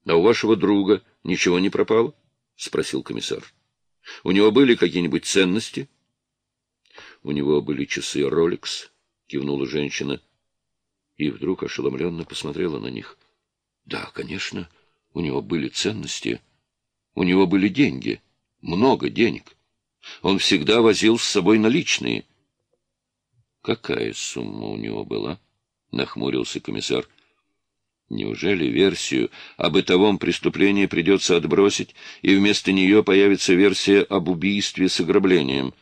— А у вашего друга ничего не пропало? — спросил комиссар. — У него были какие-нибудь ценности? — У него были часы Rolex, — кивнула женщина, и вдруг ошеломленно посмотрела на них. — Да, конечно, у него были ценности. У него были деньги, много денег. Он всегда возил с собой наличные. — Какая сумма у него была? — нахмурился комиссар. — Неужели версию о бытовом преступлении придется отбросить, и вместо нее появится версия об убийстве с ограблением?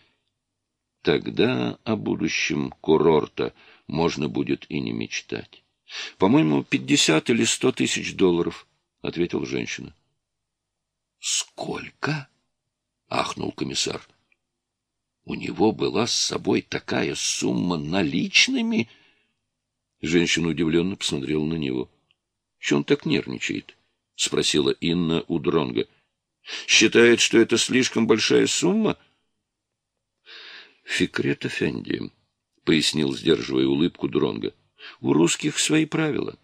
Тогда о будущем курорта можно будет и не мечтать. — По-моему, пятьдесят или сто тысяч долларов, — ответила женщина. — Сколько? — ахнул комиссар. — У него была с собой такая сумма наличными? Женщина удивленно посмотрела на него. — чего он так нервничает? — спросила Инна у Дронга. Считает, что это слишком большая сумма? — Фикрет Эфенди, — пояснил, сдерживая улыбку Дронга. У русских свои правила.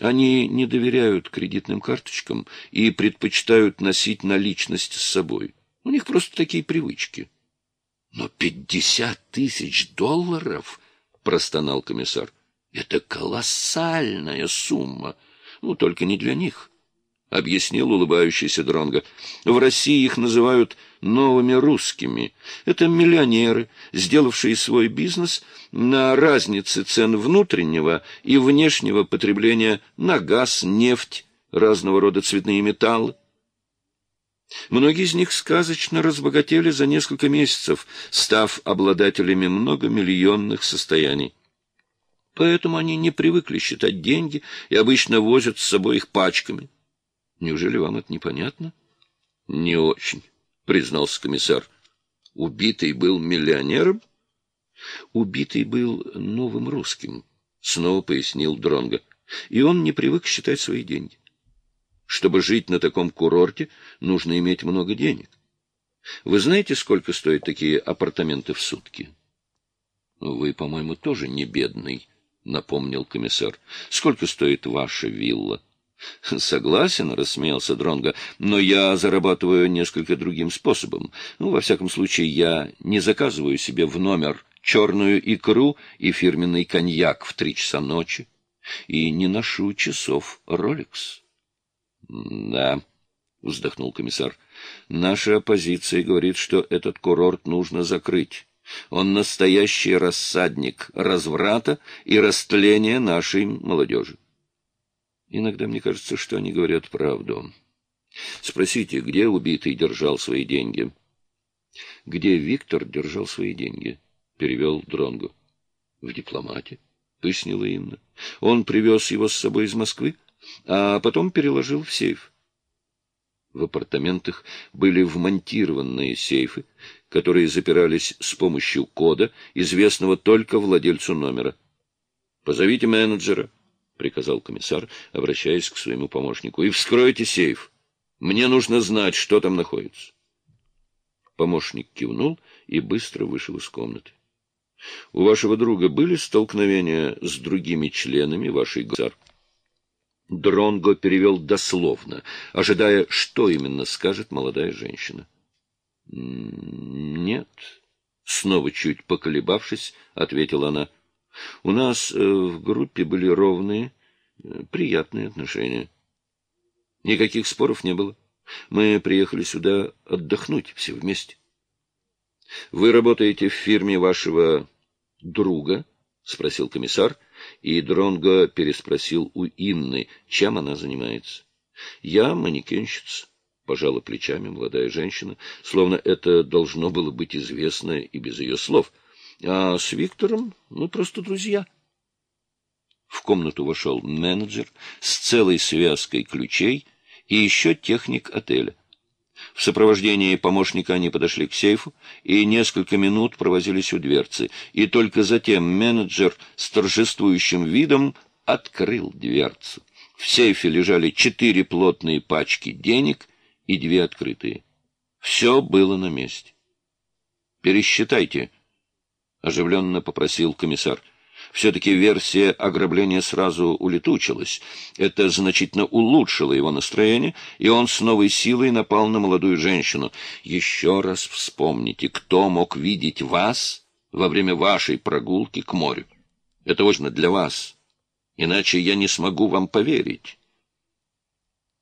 Они не доверяют кредитным карточкам и предпочитают носить наличность с собой. У них просто такие привычки. — Но пятьдесят тысяч долларов, — простонал комиссар, — это колоссальная сумма. — ну, только не для них, — объяснил улыбающийся Дронго. В России их называют новыми русскими. Это миллионеры, сделавшие свой бизнес на разнице цен внутреннего и внешнего потребления на газ, нефть, разного рода цветные металлы. Многие из них сказочно разбогатели за несколько месяцев, став обладателями многомиллионных состояний. Поэтому они не привыкли считать деньги и обычно возят с собой их пачками. Неужели вам это непонятно? — Не очень, — признался комиссар. — Убитый был миллионером? — Убитый был новым русским, — снова пояснил Дронго. И он не привык считать свои деньги. Чтобы жить на таком курорте, нужно иметь много денег. Вы знаете, сколько стоят такие апартаменты в сутки? — Вы, по-моему, тоже не бедный, напомнил комиссар. — Сколько стоит ваша вилла? — Согласен, — рассмеялся Дронго, — но я зарабатываю несколько другим способом. Ну, во всяком случае, я не заказываю себе в номер черную икру и фирменный коньяк в три часа ночи и не ношу часов Rolex. — Да, — вздохнул комиссар, — наша оппозиция говорит, что этот курорт нужно закрыть. Он настоящий рассадник разврата и растления нашей молодежи. Иногда мне кажется, что они говорят правду. Спросите, где убитый держал свои деньги? — Где Виктор держал свои деньги? — перевел Дронгу. — В дипломате, — пояснила Инна. Он привез его с собой из Москвы, а потом переложил в сейф. В апартаментах были вмонтированные сейфы, которые запирались с помощью кода, известного только владельцу номера. «Позовите менеджера», — приказал комиссар, обращаясь к своему помощнику, — «и вскройте сейф. Мне нужно знать, что там находится». Помощник кивнул и быстро вышел из комнаты. — У вашего друга были столкновения с другими членами вашей госар? Дронго перевел дословно, ожидая, что именно скажет молодая женщина. — нет, снова чуть поколебавшись, ответила она. У нас э, в группе были ровные, э, приятные отношения. Никаких споров не было. Мы приехали сюда отдохнуть все вместе. Вы работаете в фирме вашего друга? спросил комиссар, и Дронго переспросил у Инны, чем она занимается. Я манекенщица пожала плечами молодая женщина, словно это должно было быть известно и без ее слов. А с Виктором мы просто друзья. В комнату вошел менеджер с целой связкой ключей и еще техник отеля. В сопровождении помощника они подошли к сейфу и несколько минут провозились у дверцы, и только затем менеджер с торжествующим видом открыл дверцу. В сейфе лежали четыре плотные пачки денег — и две открытые. Все было на месте. «Пересчитайте», — оживленно попросил комиссар. Все-таки версия ограбления сразу улетучилась. Это значительно улучшило его настроение, и он с новой силой напал на молодую женщину. «Еще раз вспомните, кто мог видеть вас во время вашей прогулки к морю. Это важно для вас, иначе я не смогу вам поверить».